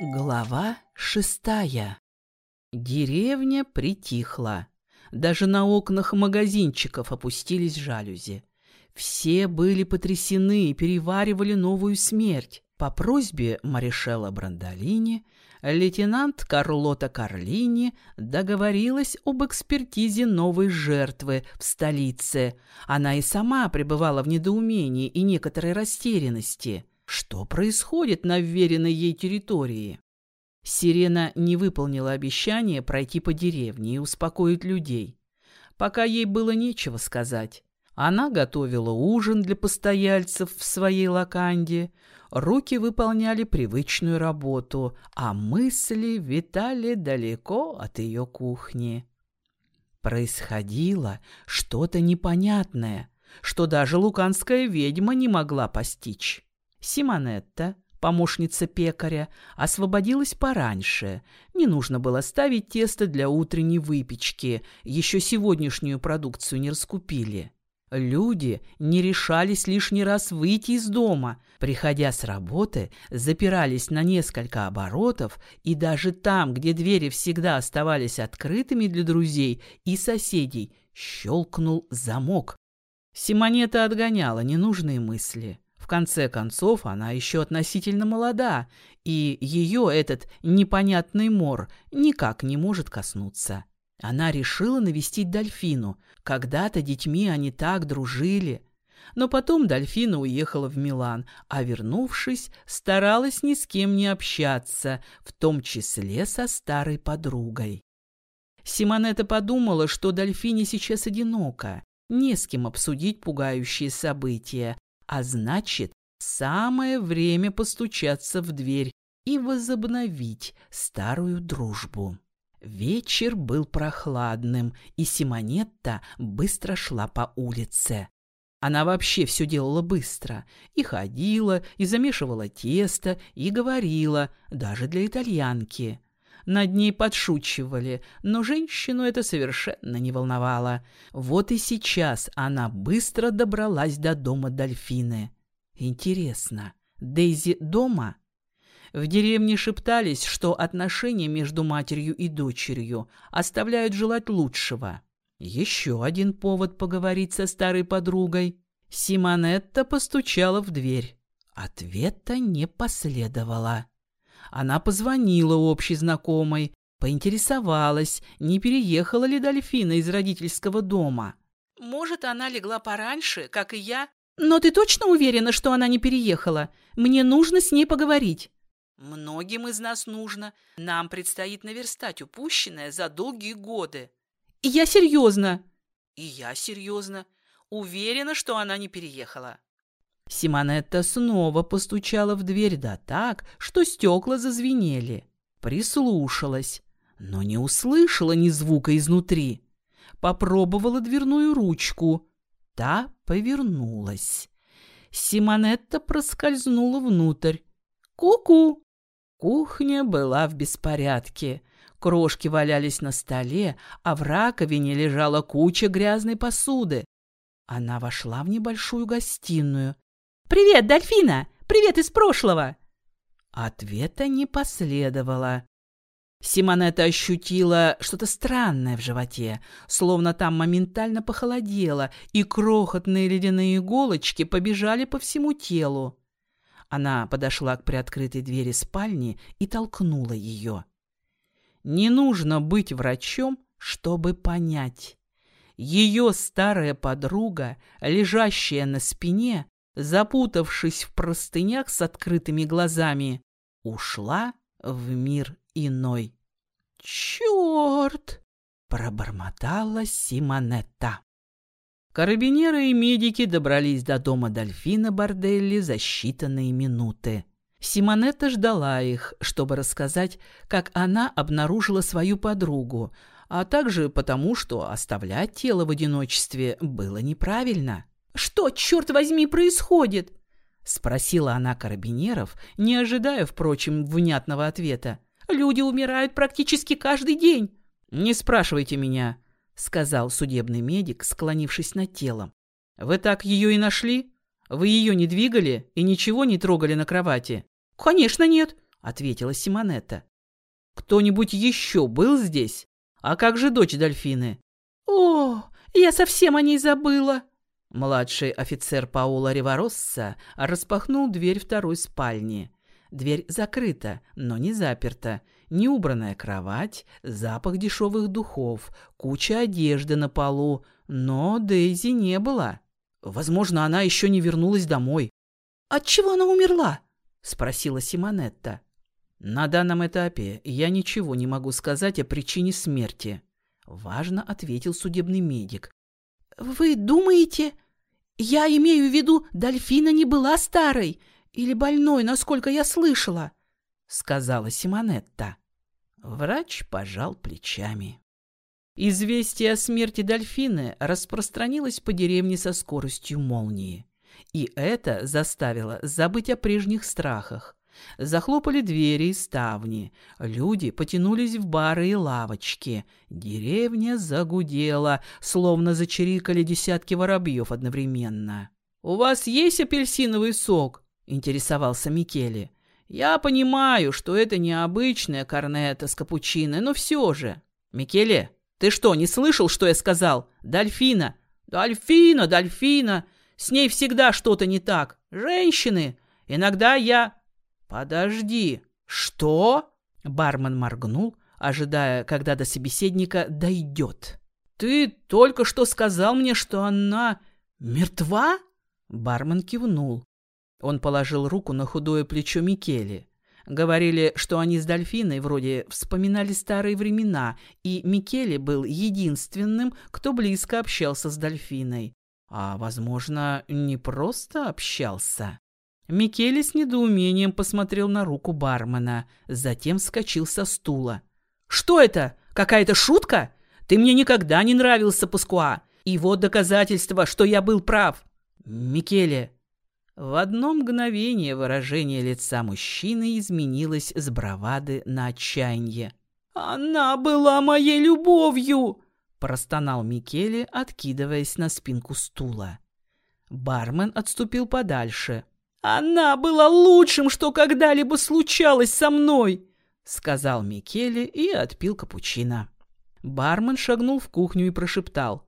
Глава шестая. Деревня притихла. Даже на окнах магазинчиков опустились жалюзи. Все были потрясены и переваривали новую смерть. По просьбе Маришела Брандолини лейтенант Карлота Карлини договорилась об экспертизе новой жертвы в столице. Она и сама пребывала в недоумении и некоторой растерянности. Что происходит на вверенной ей территории? Сирена не выполнила обещание пройти по деревне и успокоить людей. Пока ей было нечего сказать. Она готовила ужин для постояльцев в своей лаканде, руки выполняли привычную работу, а мысли витали далеко от ее кухни. Происходило что-то непонятное, что даже луканская ведьма не могла постичь. Симонетта, помощница пекаря, освободилась пораньше. Не нужно было ставить тесто для утренней выпечки, еще сегодняшнюю продукцию не раскупили. Люди не решались лишний раз выйти из дома. Приходя с работы, запирались на несколько оборотов, и даже там, где двери всегда оставались открытыми для друзей и соседей, щелкнул замок. Симонета отгоняла ненужные мысли конце концов, она еще относительно молода, и ее этот непонятный мор никак не может коснуться. Она решила навестить Дольфину. Когда-то детьми они так дружили. Но потом Дольфина уехала в Милан, а вернувшись, старалась ни с кем не общаться, в том числе со старой подругой. Симонета подумала, что Дольфине сейчас одиноко, не с кем обсудить пугающие события, а значит, самое время постучаться в дверь и возобновить старую дружбу. Вечер был прохладным, и Симонетта быстро шла по улице. Она вообще все делала быстро. И ходила, и замешивала тесто, и говорила, даже для итальянки. Над ней подшучивали, но женщину это совершенно не волновало. Вот и сейчас она быстро добралась до дома Дольфины. Интересно, Дейзи дома? В деревне шептались, что отношения между матерью и дочерью оставляют желать лучшего. Еще один повод поговорить со старой подругой. Симонетта постучала в дверь. Ответа не последовало. Она позвонила общей знакомой, поинтересовалась, не переехала ли Дольфина из родительского дома. «Может, она легла пораньше, как и я?» «Но ты точно уверена, что она не переехала? Мне нужно с ней поговорить». «Многим из нас нужно. Нам предстоит наверстать упущенное за долгие годы». «Я серьезно». «И я серьезно. Уверена, что она не переехала». Симонетта снова постучала в дверь да так, что стекла зазвенели. Прислушалась, но не услышала ни звука изнутри. Попробовала дверную ручку. Та повернулась. Симонетта проскользнула внутрь. «Ку-ку!» Кухня была в беспорядке. Крошки валялись на столе, а в раковине лежала куча грязной посуды. Она вошла в небольшую гостиную. «Привет, Дольфина! Привет из прошлого!» Ответа не последовало. Симонета ощутила что-то странное в животе, словно там моментально похолодело, и крохотные ледяные иголочки побежали по всему телу. Она подошла к приоткрытой двери спальни и толкнула ее. Не нужно быть врачом, чтобы понять. Ее старая подруга, лежащая на спине, запутавшись в простынях с открытыми глазами, ушла в мир иной. «Черт!» — пробормотала Симонетта. Карабинеры и медики добрались до дома Дольфина Борделли за считанные минуты. Симонетта ждала их, чтобы рассказать, как она обнаружила свою подругу, а также потому, что оставлять тело в одиночестве было неправильно. Что, черт возьми, происходит?» — спросила она карабинеров, не ожидая, впрочем, внятного ответа. «Люди умирают практически каждый день». «Не спрашивайте меня», — сказал судебный медик, склонившись над телом. «Вы так ее и нашли? Вы ее не двигали и ничего не трогали на кровати?» «Конечно нет. — ответила Симонетта. «Кто-нибудь еще был здесь? А как же дочь Дольфины?» «О, я совсем о ней забыла!» Младший офицер Паула Риваросса распахнул дверь второй спальни. Дверь закрыта, но не заперта. Неубранная кровать, запах дешевых духов, куча одежды на полу, но Дейзи не было. Возможно, она еще не вернулась домой. «От чего она умерла?» — спросила Симонетта. «На данном этапе я ничего не могу сказать о причине смерти», — важно ответил судебный медик. «Вы думаете...» «Я имею в виду, Дольфина не была старой или больной, насколько я слышала», — сказала Симонетта. Врач пожал плечами. Известие о смерти Дольфины распространилось по деревне со скоростью молнии. И это заставило забыть о прежних страхах. Захлопали двери и ставни. Люди потянулись в бары и лавочки. Деревня загудела, словно зачирикали десятки воробьев одновременно. «У вас есть апельсиновый сок?» – интересовался Микеле. «Я понимаю, что это необычная корнета с капучино, но все же...» «Микеле, ты что, не слышал, что я сказал? Дольфина!» «Дольфина, дольфина! С ней всегда что-то не так. Женщины! Иногда я...» «Подожди, что?» Бармен моргнул, ожидая, когда до собеседника дойдет. «Ты только что сказал мне, что она мертва?» Бармен кивнул. Он положил руку на худое плечо Микеле. Говорили, что они с Дольфиной вроде вспоминали старые времена, и Микеле был единственным, кто близко общался с Дольфиной. А, возможно, не просто общался. Микеле с недоумением посмотрел на руку бармена, затем вскочил со стула. «Что это? Какая-то шутка? Ты мне никогда не нравился, Паскуа. И вот доказательство, что я был прав. Микеле». В одно мгновение выражение лица мужчины изменилось с бравады на отчаяние. «Она была моей любовью!» – простонал Микеле, откидываясь на спинку стула. Бармен отступил подальше – «Она была лучшим, что когда-либо случалось со мной!» — сказал Микеле и отпил капучино. Бармен шагнул в кухню и прошептал.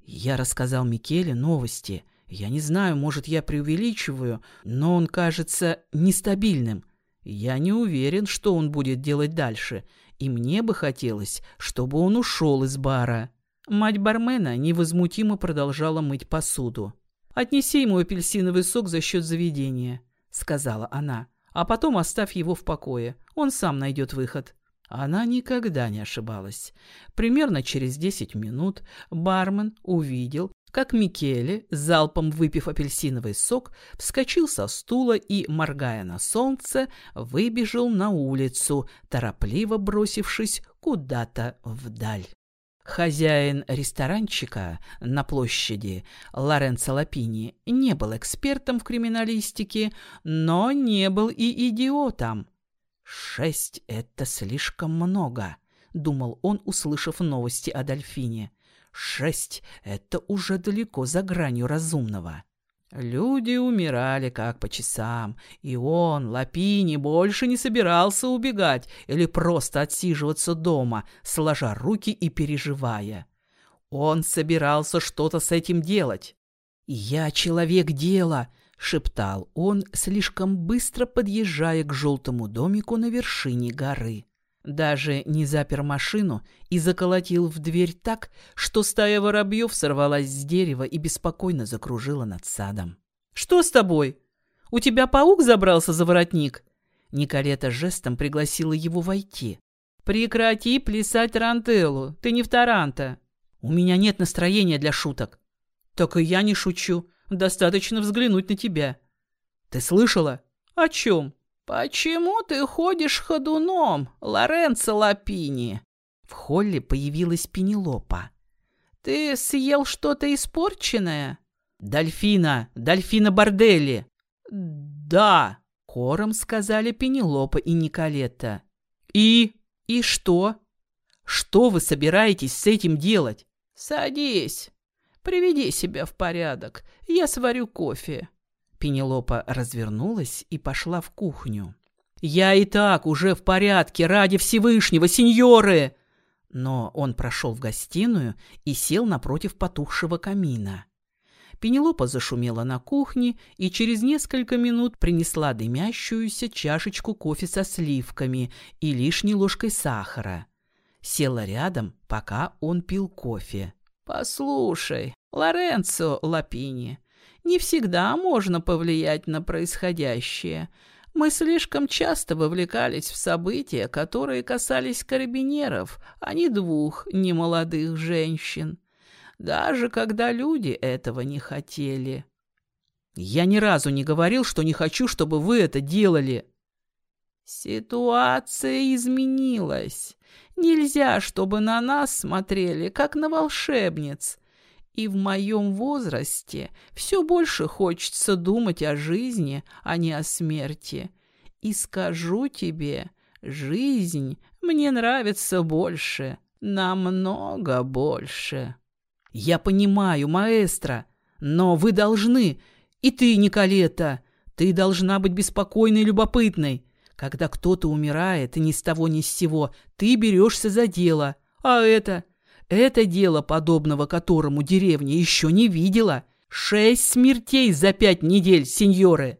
«Я рассказал Микеле новости. Я не знаю, может, я преувеличиваю, но он кажется нестабильным. Я не уверен, что он будет делать дальше, и мне бы хотелось, чтобы он ушел из бара». Мать бармена невозмутимо продолжала мыть посуду. «Отнеси ему апельсиновый сок за счет заведения», — сказала она. «А потом оставь его в покое. Он сам найдет выход». Она никогда не ошибалась. Примерно через десять минут бармен увидел, как Микеле, залпом выпив апельсиновый сок, вскочил со стула и, моргая на солнце, выбежал на улицу, торопливо бросившись куда-то вдаль. Хозяин ресторанчика на площади Лоренцо Лапини не был экспертом в криминалистике, но не был и идиотом. «Шесть — это слишком много», — думал он, услышав новости о дельфине. «Шесть — это уже далеко за гранью разумного». Люди умирали как по часам, и он, Лапини, больше не собирался убегать или просто отсиживаться дома, сложа руки и переживая. Он собирался что-то с этим делать. «Я человек дела», — шептал он, слишком быстро подъезжая к желтому домику на вершине горы. Даже не запер машину и заколотил в дверь так, что стая воробьев сорвалась с дерева и беспокойно закружила над садом. «Что с тобой? У тебя паук забрался за воротник?» Николета жестом пригласила его войти. «Прекрати плясать Рантеллу, ты не в Таранто. У меня нет настроения для шуток». «Так и я не шучу, достаточно взглянуть на тебя». «Ты слышала?» «О чем?» «Почему ты ходишь ходуном, Лоренцо Лапини?» В холле появилась Пенелопа. «Ты съел что-то испорченное?» «Дольфина! Дольфина Борделли!» «Да!» — хором сказали Пенелопа и Николетта. «И? И что? Что вы собираетесь с этим делать?» «Садись. Приведи себя в порядок. Я сварю кофе». Пенелопа развернулась и пошла в кухню. Я и так уже в порядке, ради Всевышнего, сеньоры!» Но он прошел в гостиную и сел напротив потухшего камина. Пенелопа зашумела на кухне и через несколько минут принесла дымящуюся чашечку кофе со сливками и лишней ложкой сахара. Села рядом, пока он пил кофе. «Послушай, Лоренцо Лапини, не всегда можно повлиять на происходящее. Мы слишком часто вовлекались в события, которые касались карабинеров, а не двух немолодых женщин даже когда люди этого не хотели. Я ни разу не говорил, что не хочу, чтобы вы это делали. Ситуация изменилась. Нельзя, чтобы на нас смотрели, как на волшебниц. И в моем возрасте все больше хочется думать о жизни, а не о смерти. И скажу тебе, жизнь мне нравится больше, намного больше. «Я понимаю, маэстро, но вы должны, и ты, Николета, ты должна быть беспокойной и любопытной. Когда кто-то умирает, ни с того ни с сего, ты берешься за дело. А это? Это дело, подобного которому деревня еще не видела. Шесть смертей за пять недель, сеньоры.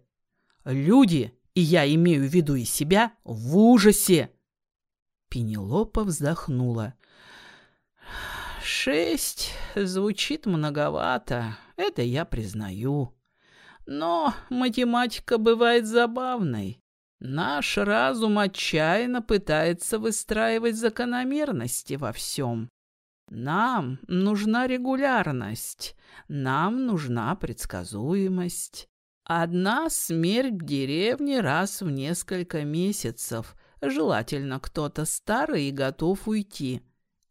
Люди, и я имею в виду и себя, в ужасе. Пенелопа вздохнула. Шесть звучит многовато, это я признаю. Но математика бывает забавной. Наш разум отчаянно пытается выстраивать закономерности во всем. Нам нужна регулярность, нам нужна предсказуемость. Одна смерть в деревне раз в несколько месяцев. Желательно кто-то старый и готов уйти.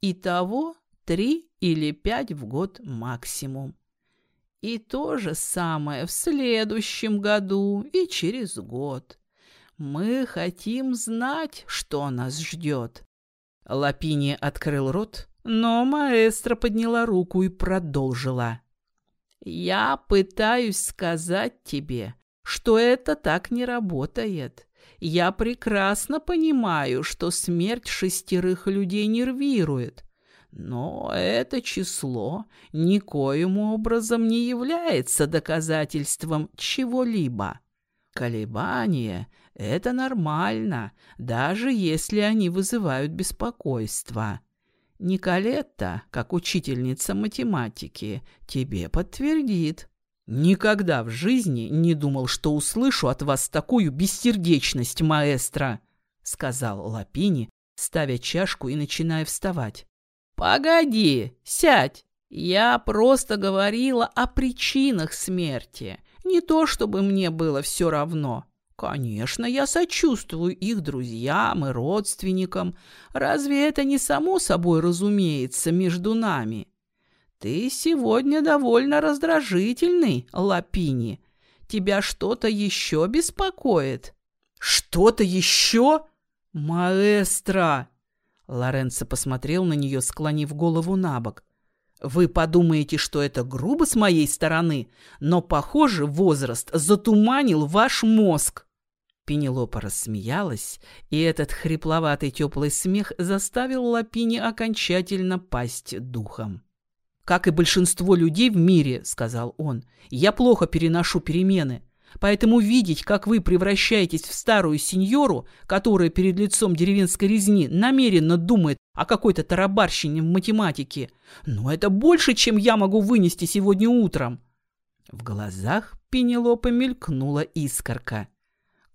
Итого три или пять в год максимум. И то же самое в следующем году и через год. Мы хотим знать, что нас ждет. Лапини открыл рот, но маэстро подняла руку и продолжила. «Я пытаюсь сказать тебе, что это так не работает. Я прекрасно понимаю, что смерть шестерых людей нервирует, но это число никоим образом не является доказательством чего-либо. Колебания – это нормально, даже если они вызывают беспокойство. Николетта, как учительница математики, тебе подтвердит. Никогда в жизни не думал, что услышу от вас такую бессердечность, маэстро, сказал Лапини, ставя чашку и начиная вставать. «Погоди, сядь. Я просто говорила о причинах смерти. Не то, чтобы мне было все равно. Конечно, я сочувствую их друзьям и родственникам. Разве это не само собой разумеется между нами? Ты сегодня довольно раздражительный, Лапини. Тебя что-то еще беспокоит?» «Что-то еще? Маэстро!» Лоренцо посмотрел на нее, склонив голову на бок. «Вы подумаете, что это грубо с моей стороны, но, похоже, возраст затуманил ваш мозг». Пенелопа рассмеялась, и этот хрипловатый теплый смех заставил Лапини окончательно пасть духом. «Как и большинство людей в мире», — сказал он, — «я плохо переношу перемены. Поэтому видеть, как вы превращаетесь в старую сеньору, которая перед лицом деревенской резни намеренно думает о какой-то тарабарщине в математике, ну это больше, чем я могу вынести сегодня утром. В глазах Пенелопы мелькнула искорка.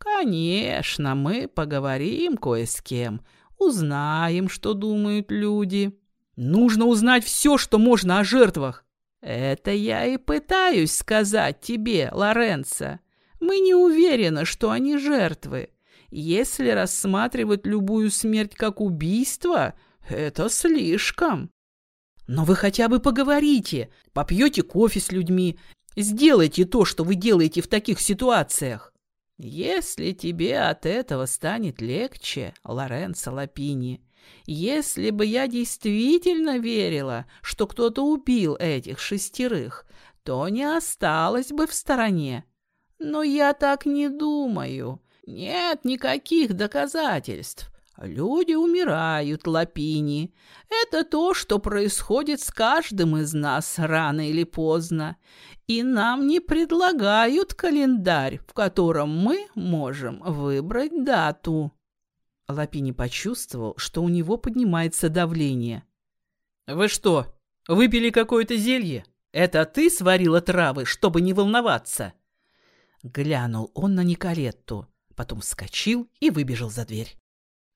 «Конечно, мы поговорим кое с кем, узнаем, что думают люди. Нужно узнать все, что можно о жертвах. «Это я и пытаюсь сказать тебе, Лоренцо. Мы не уверены, что они жертвы. Если рассматривать любую смерть как убийство, это слишком». «Но вы хотя бы поговорите, попьете кофе с людьми, сделайте то, что вы делаете в таких ситуациях». «Если тебе от этого станет легче, Лоренцо Лапини, если бы я действительно верила, что кто-то убил этих шестерых, то не осталась бы в стороне. Но я так не думаю. Нет никаких доказательств. Люди умирают, Лапини. Это то, что происходит с каждым из нас рано или поздно. И нам не предлагают календарь, в котором мы можем выбрать дату. Лапини почувствовал, что у него поднимается давление. «Вы что, выпили какое-то зелье? Это ты сварила травы, чтобы не волноваться?» Глянул он на Николетту, потом вскочил и выбежал за дверь.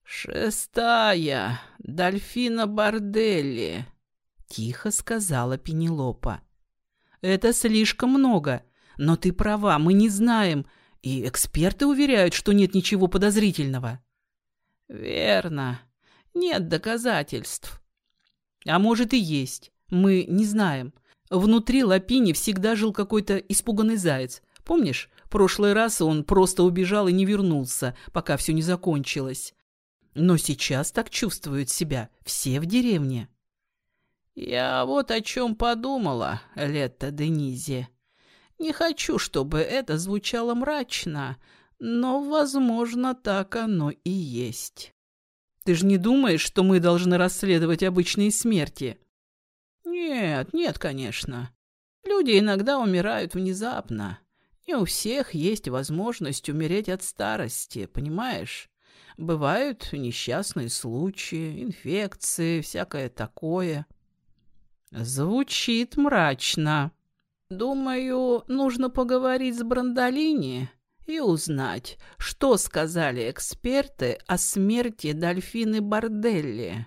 «Шестая, Дольфина Борделли», — тихо сказала Пенелопа. «Это слишком много, но ты права, мы не знаем, и эксперты уверяют, что нет ничего подозрительного». «Верно, нет доказательств». «А может и есть, мы не знаем. Внутри Лапини всегда жил какой-то испуганный заяц. Помнишь, прошлый раз он просто убежал и не вернулся, пока все не закончилось. Но сейчас так чувствуют себя все в деревне. Я вот о чем подумала, Летта Денизе. Не хочу, чтобы это звучало мрачно, но, возможно, так оно и есть. Ты же не думаешь, что мы должны расследовать обычные смерти? Нет, нет, конечно. Люди иногда умирают внезапно. Не у всех есть возможность умереть от старости, понимаешь? Бывают несчастные случаи, инфекции, всякое такое. Звучит мрачно. Думаю, нужно поговорить с Брандолини и узнать, что сказали эксперты о смерти Дольфины Борделли.